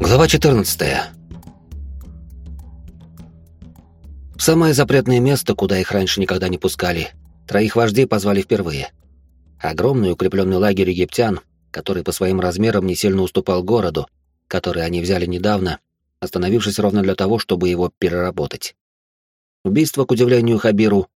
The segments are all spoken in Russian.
Глава 14. В самое запретное место, куда их раньше никогда не пускали, троих вождей позвали впервые. Огромный укрепленный лагерь египтян, который по своим размерам не сильно уступал городу, который они взяли недавно, остановившись ровно для того, чтобы его переработать. Убийства, к удивлению Хабиру,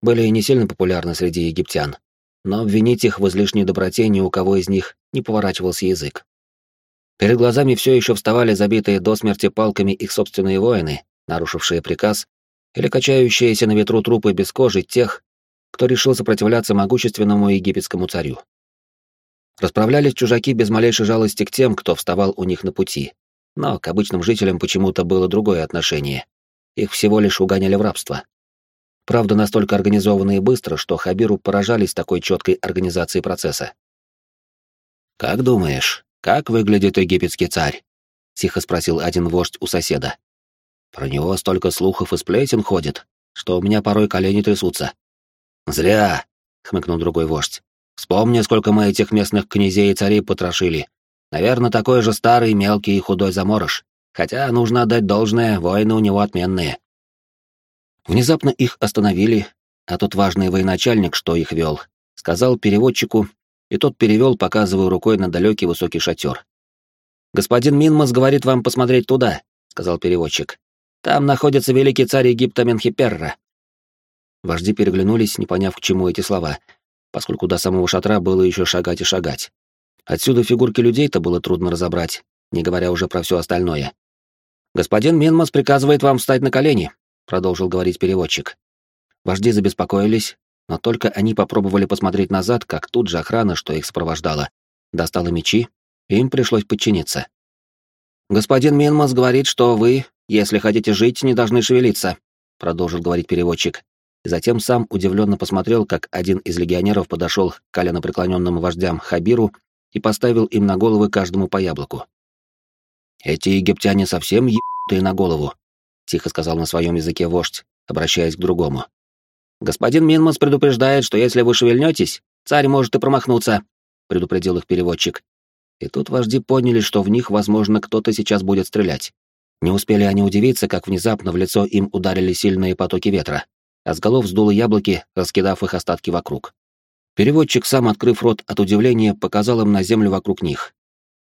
были не сильно популярны среди египтян, но обвинить их в излишней доброте ни у кого из них не поворачивался язык. Перед глазами все еще вставали забитые до смерти палками их собственные воины, нарушившие приказ, или качающиеся на ветру трупы без кожи тех, кто решил сопротивляться могущественному египетскому царю. Расправлялись чужаки без малейшей жалости к тем, кто вставал у них на пути, но к обычным жителям почему-то было другое отношение. Их всего лишь угоняли в рабство. Правда, настолько организованно и быстро, что Хабиру поражались такой четкой организацией процесса. «Как думаешь, «Как выглядит египетский царь?» — тихо спросил один вождь у соседа. «Про него столько слухов и сплетен ходит, что у меня порой колени трясутся». «Зря!» — хмыкнул другой вождь. «Вспомни, сколько мы этих местных князей и царей потрошили. Наверное, такой же старый, мелкий и худой заморож. Хотя, нужно отдать должное, воины у него отменные». Внезапно их остановили, а тот важный военачальник, что их вел, сказал переводчику, и тот перевел, показывая рукой на далекий высокий шатер. «Господин Минмас говорит вам посмотреть туда», — сказал переводчик. «Там находится великий царь Египта Менхиперра». Вожди переглянулись, не поняв, к чему эти слова, поскольку до самого шатра было еще шагать и шагать. Отсюда фигурки людей-то было трудно разобрать, не говоря уже про все остальное. «Господин Минмас приказывает вам встать на колени», — продолжил говорить переводчик. Вожди забеспокоились, но только они попробовали посмотреть назад, как тут же охрана, что их сопровождала, достала мечи, и им пришлось подчиниться. «Господин Минмас говорит, что вы, если хотите жить, не должны шевелиться», продолжил говорить переводчик. И затем сам удивленно посмотрел, как один из легионеров подошел к коленопреклоненным вождям Хабиру и поставил им на головы каждому по яблоку. «Эти египтяне совсем ебутые на голову», — тихо сказал на своем языке вождь, обращаясь к другому. «Господин Минмас предупреждает, что если вы шевельнетесь, царь может и промахнуться», — предупредил их переводчик. И тут вожди поняли, что в них, возможно, кто-то сейчас будет стрелять. Не успели они удивиться, как внезапно в лицо им ударили сильные потоки ветра, а с голов сдуло яблоки, раскидав их остатки вокруг. Переводчик, сам открыв рот от удивления, показал им на землю вокруг них.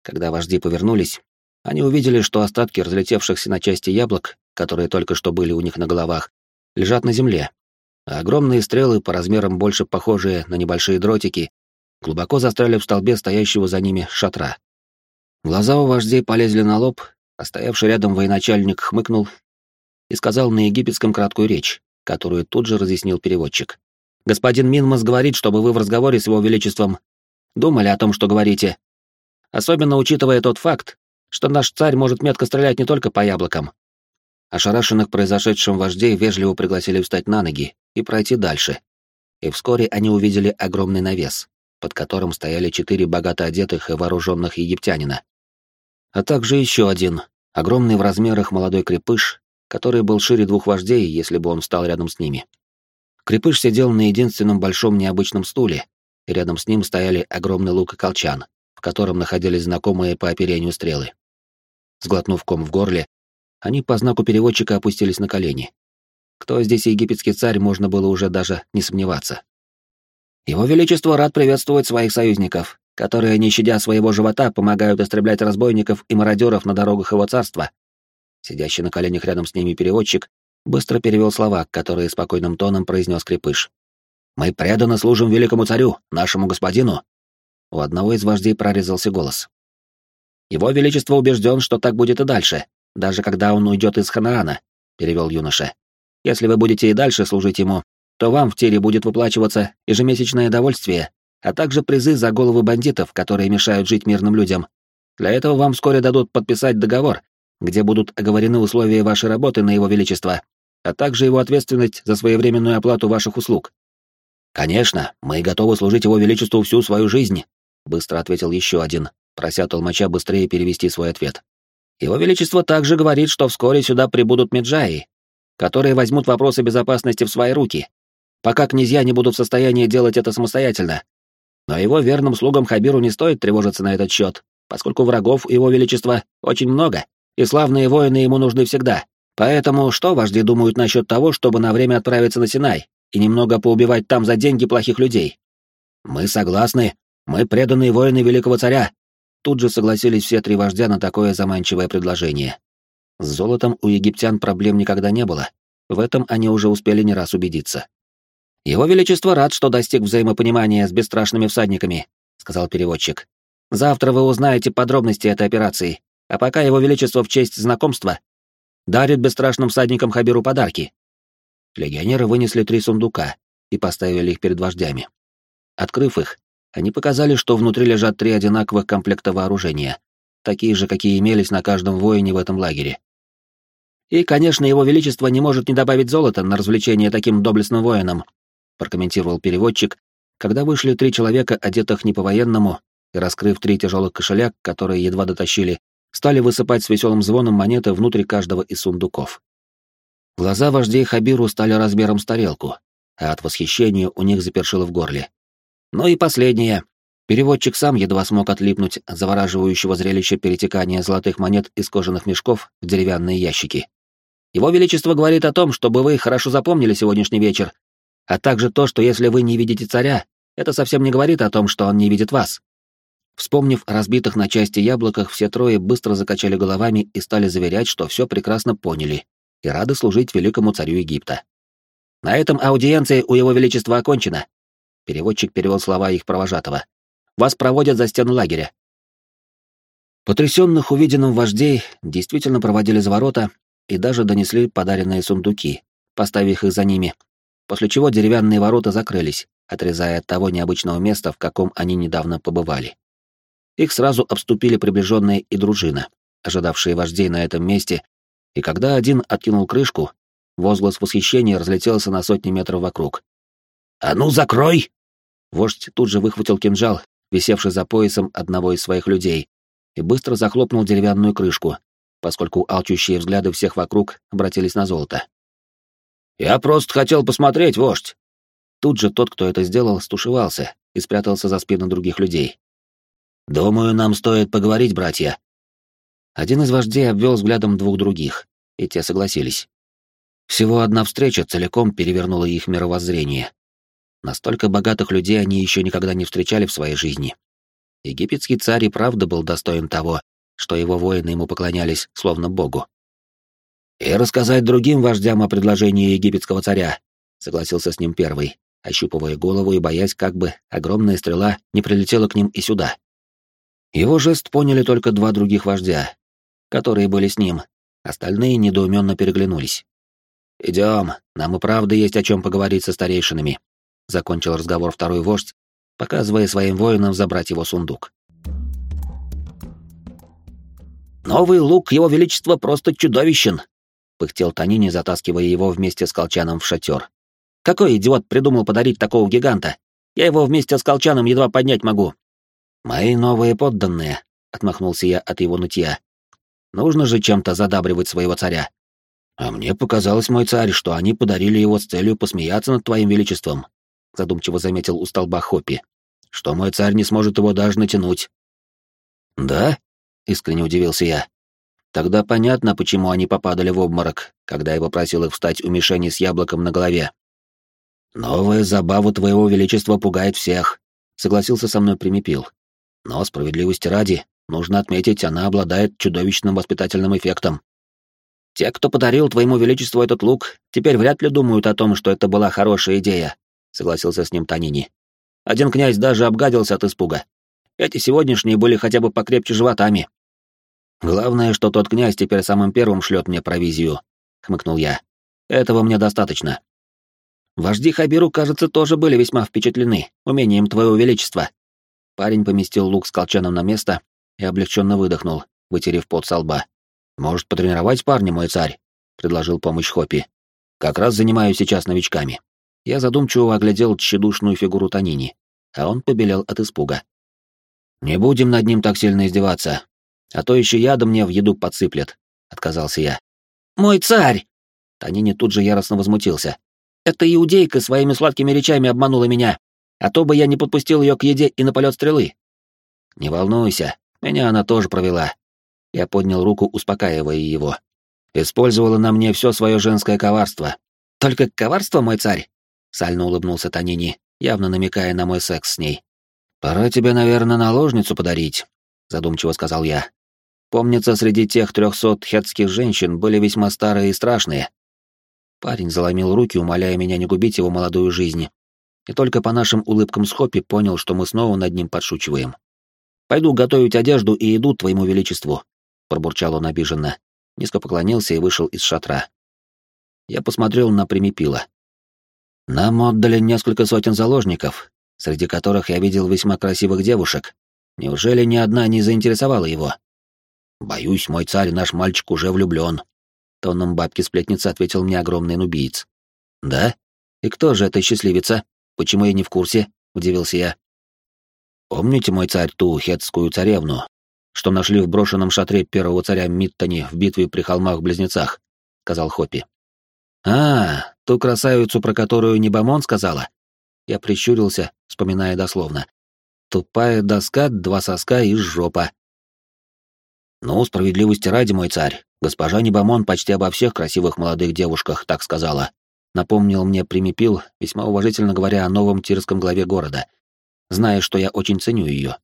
Когда вожди повернулись, они увидели, что остатки разлетевшихся на части яблок, которые только что были у них на головах, лежат на земле, а огромные стрелы, по размерам больше похожие на небольшие дротики, глубоко застряли в столбе стоящего за ними шатра. Глаза у вождей полезли на лоб, а стоявший рядом военачальник хмыкнул и сказал на египетском краткую речь, которую тут же разъяснил переводчик. «Господин Минмас говорит, чтобы вы в разговоре с его величеством думали о том, что говорите. Особенно учитывая тот факт, что наш царь может метко стрелять не только по яблокам, Ошарашенных произошедшим вождей вежливо пригласили встать на ноги и пройти дальше. И вскоре они увидели огромный навес, под которым стояли четыре богато одетых и вооруженных египтянина. А также еще один, огромный в размерах молодой крепыш, который был шире двух вождей, если бы он встал рядом с ними. Крепыш сидел на единственном большом необычном стуле, и рядом с ним стояли огромный лук и колчан, в котором находились знакомые по оперению стрелы. Сглотнув ком в горле, они по знаку переводчика опустились на колени. Кто здесь египетский царь, можно было уже даже не сомневаться. Его Величество рад приветствовать своих союзников, которые, не щадя своего живота, помогают истреблять разбойников и мародеров на дорогах его царства. Сидящий на коленях рядом с ними переводчик быстро перевел слова, которые спокойным тоном произнес крепыш. «Мы преданно служим великому царю, нашему господину!» У одного из вождей прорезался голос. «Его Величество убежден, что так будет и дальше, даже когда он уйдет из Ханаана», — перевел юноша. «Если вы будете и дальше служить ему, то вам в тире будет выплачиваться ежемесячное довольствие, а также призы за головы бандитов, которые мешают жить мирным людям. Для этого вам вскоре дадут подписать договор, где будут оговорены условия вашей работы на его величество, а также его ответственность за своевременную оплату ваших услуг. «Конечно, мы готовы служить его величеству всю свою жизнь», — быстро ответил еще один, прося толмача быстрее перевести свой ответ. Его Величество также говорит, что вскоре сюда прибудут меджаи, которые возьмут вопросы безопасности в свои руки, пока князья не будут в состоянии делать это самостоятельно. Но его верным слугам Хабиру не стоит тревожиться на этот счет, поскольку врагов его величества очень много, и славные воины ему нужны всегда. Поэтому что вожди думают насчет того, чтобы на время отправиться на Синай и немного поубивать там за деньги плохих людей? Мы согласны, мы преданные воины великого царя. Тут же согласились все три вождя на такое заманчивое предложение. С золотом у египтян проблем никогда не было. В этом они уже успели не раз убедиться. «Его Величество рад, что достиг взаимопонимания с бесстрашными всадниками», — сказал переводчик. «Завтра вы узнаете подробности этой операции, а пока Его Величество в честь знакомства дарит бесстрашным всадникам Хабиру подарки». Легионеры вынесли три сундука и поставили их перед вождями. Открыв их, они показали, что внутри лежат три одинаковых комплекта вооружения, такие же, какие имелись на каждом воине в этом лагере. И, конечно, его величество не может не добавить золота на развлечение таким доблестным воинам, прокомментировал переводчик, когда вышли три человека, одетых не по-военному, и, раскрыв три тяжелых кошеля, которые едва дотащили, стали высыпать с веселым звоном монеты внутрь каждого из сундуков. Глаза вождей Хабиру стали размером с тарелку, а от восхищения у них запершило в горле. Ну и последнее. Переводчик сам едва смог отлипнуть от завораживающего зрелища перетекания золотых монет из кожаных мешков в деревянные ящики. Его Величество говорит о том, чтобы вы хорошо запомнили сегодняшний вечер, а также то, что если вы не видите царя, это совсем не говорит о том, что он не видит вас. Вспомнив о разбитых на части яблоках, все трое быстро закачали головами и стали заверять, что все прекрасно поняли и рады служить великому царю Египта. На этом аудиенция у его величества окончена. Переводчик перевел слова их провожатого. Вас проводят за стену лагеря. Потрясенных увиденным вождей действительно проводили за ворота и даже донесли подаренные сундуки, поставив их за ними, после чего деревянные ворота закрылись, отрезая от того необычного места, в каком они недавно побывали. Их сразу обступили приближенные и дружина, ожидавшие вождей на этом месте, и когда один откинул крышку, возглас восхищения разлетелся на сотни метров вокруг. «А ну, закрой!» Вождь тут же выхватил кинжал, висевший за поясом одного из своих людей, и быстро захлопнул деревянную крышку, поскольку алчущие взгляды всех вокруг обратились на золото. «Я просто хотел посмотреть, вождь!» Тут же тот, кто это сделал, стушевался и спрятался за спину других людей. «Думаю, нам стоит поговорить, братья». Один из вождей обвел взглядом двух других, и те согласились. Всего одна встреча целиком перевернула их мировоззрение. Настолько богатых людей они еще никогда не встречали в своей жизни. Египетский царь и правда был достоин того, что его воины ему поклонялись, словно богу. «И рассказать другим вождям о предложении египетского царя», — согласился с ним первый, ощупывая голову и боясь, как бы огромная стрела не прилетела к ним и сюда. Его жест поняли только два других вождя, которые были с ним, остальные недоуменно переглянулись. «Идем, нам и правда есть о чем поговорить со старейшинами», — закончил разговор второй вождь, показывая своим воинам забрать его сундук. «Новый лук его величества просто чудовищен!» — пыхтел Танини, затаскивая его вместе с Колчаном в шатер. «Какой идиот придумал подарить такого гиганта? Я его вместе с Колчаном едва поднять могу». «Мои новые подданные», — отмахнулся я от его нытья. «Нужно же чем-то задабривать своего царя». «А мне показалось, мой царь, что они подарили его с целью посмеяться над твоим величеством», — задумчиво заметил у столба Хоппи. «Что мой царь не сможет его даже натянуть». «Да?» Искренне удивился я. Тогда понятно, почему они попадали в обморок, когда я попросил их встать у мишени с яблоком на голове. «Новая забава твоего величества пугает всех», — согласился со мной Примепил. «Но справедливости ради, нужно отметить, она обладает чудовищным воспитательным эффектом. Те, кто подарил твоему величеству этот лук, теперь вряд ли думают о том, что это была хорошая идея», — согласился с ним Танини. Один князь даже обгадился от испуга. Эти сегодняшние были хотя бы покрепче животами. Главное, что тот князь теперь самым первым шлет мне провизию, хмыкнул я. Этого мне достаточно. Вожди Хабиру, кажется, тоже были весьма впечатлены умением твоего величества. Парень поместил лук с колчаном на место и облегченно выдохнул, вытерев пот со лба. Может, потренировать парня, мой царь? предложил помощь Хопи. Как раз занимаюсь сейчас новичками. Я задумчиво оглядел тщедушную фигуру Танини, а он побелел от испуга. Не будем над ним так сильно издеваться, а то еще ядом мне в еду подсыплет», — отказался я. «Мой царь!» Танини тут же яростно возмутился. «Эта иудейка своими сладкими речами обманула меня, а то бы я не подпустил ее к еде и на полет стрелы». «Не волнуйся, Меня она тоже провела. Я поднял руку, успокаивая его. Использовала на мне все свое женское коварство. Только коварство, мой царь? Сально улыбнулся Танини, явно намекая на мой секс с ней. Пора тебе, наверное, наложницу подарить, задумчиво сказал я. Помнится, среди тех трехсот хетских женщин были весьма старые и страшные. Парень заломил руки, умоляя меня не губить его молодую жизнь. И только по нашим улыбкам с Хоппи понял, что мы снова над ним подшучиваем. «Пойду готовить одежду и иду твоему величеству», — пробурчал он обиженно, низко поклонился и вышел из шатра. Я посмотрел на Примипила. «Нам отдали несколько сотен заложников, среди которых я видел весьма красивых девушек. Неужели ни одна не заинтересовала его?» «Боюсь, мой царь, наш мальчик уже влюблен», — тоном бабки-сплетницы ответил мне огромный нубиец. «Да? И кто же эта счастливица? Почему я не в курсе?» — удивился я. «Помните, мой царь, ту хетскую царевну, что нашли в брошенном шатре первого царя Миттани в битве при холмах-близнецах?» — сказал Хоппи. «А, ту красавицу, про которую Небомон сказала?» Я прищурился, вспоминая дословно. «Тупая доска, два соска и жопа». «Ну, справедливости ради, мой царь, госпожа Небомон почти обо всех красивых молодых девушках так сказала», напомнил мне Примипил, весьма уважительно говоря о новом тирском главе города, зная, что я очень ценю ее.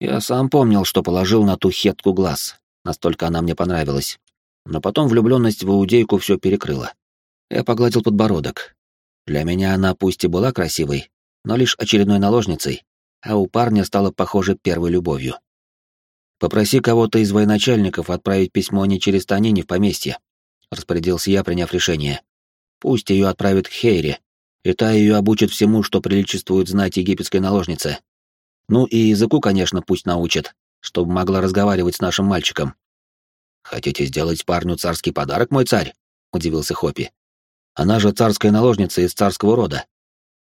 Я сам помнил, что положил на ту хетку глаз, настолько она мне понравилась. Но потом влюбленность в иудейку все перекрыла. Я погладил подбородок. Для меня она пусть и была красивой, но лишь очередной наложницей, а у парня стала похоже первой любовью. Попроси кого-то из военачальников отправить письмо не через Танини в поместье, распорядился я, приняв решение. Пусть ее отправят к Хейре, и та ее обучит всему, что приличествует знать египетской наложнице. Ну и языку, конечно, пусть научит, чтобы могла разговаривать с нашим мальчиком. «Хотите сделать парню царский подарок, мой царь?» — удивился Хопи. «Она же царская наложница из царского рода.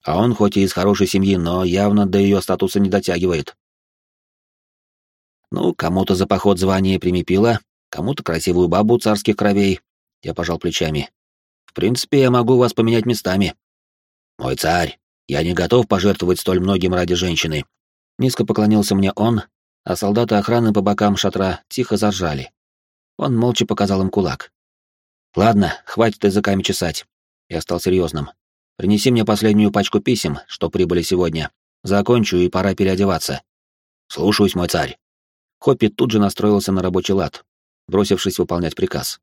А он хоть и из хорошей семьи, но явно до ее статуса не дотягивает. Ну, кому-то за поход звание примепила, кому-то красивую бабу царских кровей. Я пожал плечами. В принципе, я могу вас поменять местами. Мой царь, я не готов пожертвовать столь многим ради женщины. Низко поклонился мне он, а солдаты охраны по бокам шатра тихо заржали. Он молча показал им кулак. Ладно, хватит языками чесать. Я стал серьезным. Принеси мне последнюю пачку писем, что прибыли сегодня. Закончу, и пора переодеваться. Слушаюсь, мой царь. Хоппи тут же настроился на рабочий лад, бросившись выполнять приказ.